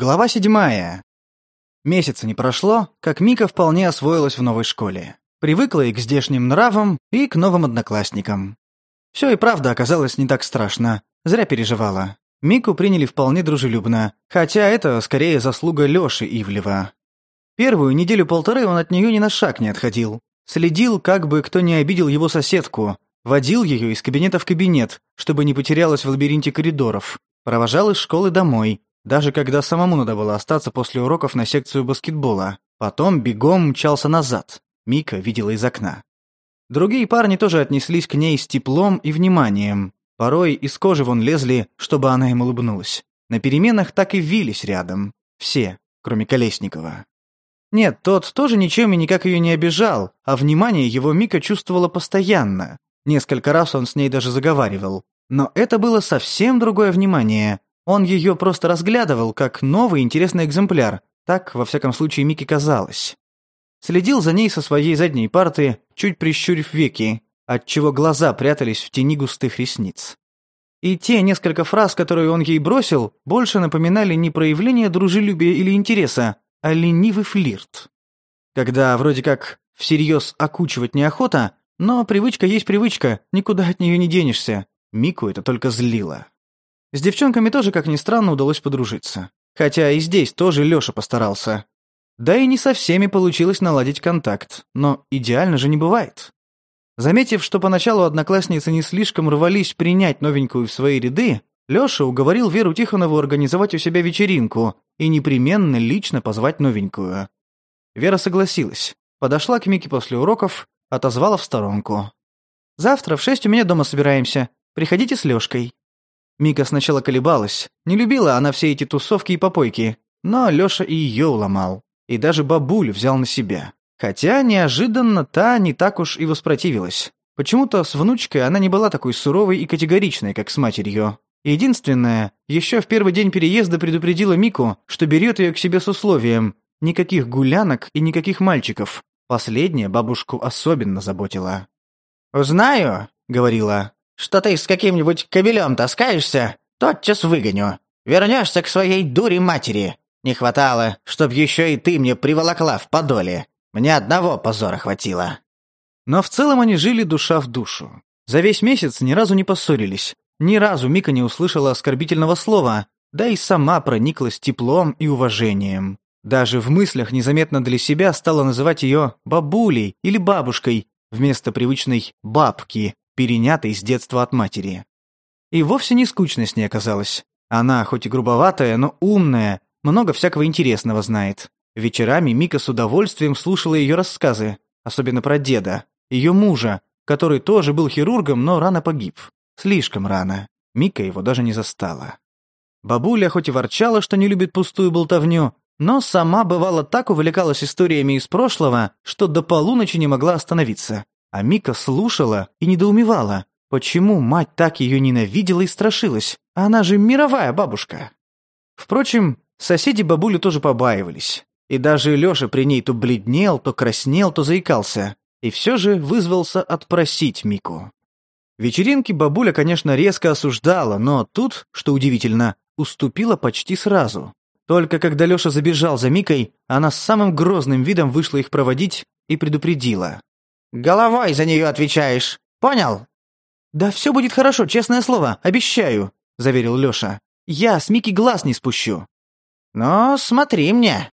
Глава седьмая. Месяца не прошло, как Мика вполне освоилась в новой школе. Привыкла и к здешним нравам, и к новым одноклассникам. Все и правда оказалось не так страшно. Зря переживала. Мику приняли вполне дружелюбно, хотя это скорее заслуга Лёши Ивлева. Первую неделю-полторы он от нее ни на шаг не отходил. Следил, как бы кто не обидел его соседку, водил ее из кабинета в кабинет, чтобы не потерялась в лабиринте коридоров, провожал из школы домой, даже когда самому надо было остаться после уроков на секцию баскетбола, потом бегом мчался назад. Мика видела из окна. Другие парни тоже отнеслись к ней с теплом и вниманием. Порой из кожи вон лезли, чтобы она им улыбнулась. На переменах так и вились рядом. Все, кроме Колесникова. Нет, тот тоже ничем и никак ее не обижал, а внимание его Мика чувствовала постоянно. Несколько раз он с ней даже заговаривал. Но это было совсем другое внимание, он ее просто разглядывал, как новый интересный экземпляр, так, во всяком случае, Микки казалось. Следил за ней со своей задней парты, чуть прищурив веки, отчего глаза прятались в тени густых ресниц. И те несколько фраз, которые он ей бросил, больше напоминали не проявление дружелюбия или интереса, а ленивый флирт. Когда вроде как всерьез окучивать неохота, но привычка есть привычка, никуда от нее не денешься. Мику это только злило. С девчонками тоже, как ни странно, удалось подружиться. Хотя и здесь тоже Лёша постарался. Да и не со всеми получилось наладить контакт, но идеально же не бывает. Заметив, что поначалу одноклассницы не слишком рвались принять новенькую в свои ряды, Лёша уговорил Веру Тихонову организовать у себя вечеринку и непременно лично позвать новенькую. Вера согласилась, подошла к Мике после уроков, отозвала в сторонку. «Завтра в шесть у меня дома собираемся. Приходите с Лёшкой». Мика сначала колебалась. Не любила она все эти тусовки и попойки. Но Лёша и её уломал. И даже бабуль взял на себя. Хотя неожиданно та не так уж и воспротивилась. Почему-то с внучкой она не была такой суровой и категоричной, как с матерью. Единственное, ещё в первый день переезда предупредила Мику, что берёт её к себе с условием «никаких гулянок и никаких мальчиков». Последнее бабушку особенно заботило. «Знаю», — говорила, что ты с каким-нибудь кобелем таскаешься, тотчас выгоню. Вернешься к своей дуре матери. Не хватало, чтоб еще и ты мне приволокла в подоле. Мне одного позора хватило». Но в целом они жили душа в душу. За весь месяц ни разу не поссорились. Ни разу Мика не услышала оскорбительного слова, да и сама прониклась теплом и уважением. Даже в мыслях незаметно для себя стала называть ее бабулей или бабушкой вместо привычной «бабки», перенятый с детства от матери. И вовсе не скучно с ней оказалось. Она, хоть и грубоватая, но умная, много всякого интересного знает. Вечерами Мика с удовольствием слушала ее рассказы, особенно про деда, ее мужа, который тоже был хирургом, но рано погиб. Слишком рано. Мика его даже не застала. Бабуля хоть и ворчала, что не любит пустую болтовню, но сама бывала так увлекалась историями из прошлого, что до полуночи не могла остановиться. А Мика слушала и недоумевала, почему мать так ее ненавидела и страшилась. Она же мировая бабушка. Впрочем, соседи бабулю тоже побаивались. И даже Лёша при ней то бледнел, то краснел, то заикался. И все же вызвался отпросить Мику. Вечеринки бабуля, конечно, резко осуждала, но тут, что удивительно, уступила почти сразу. Только когда Лёша забежал за Микой, она с самым грозным видом вышла их проводить и предупредила. Головой за нее отвечаешь. Понял? Да все будет хорошо, честное слово, обещаю, заверил Лёша. Я с Мики глаз не спущу. Но смотри мне.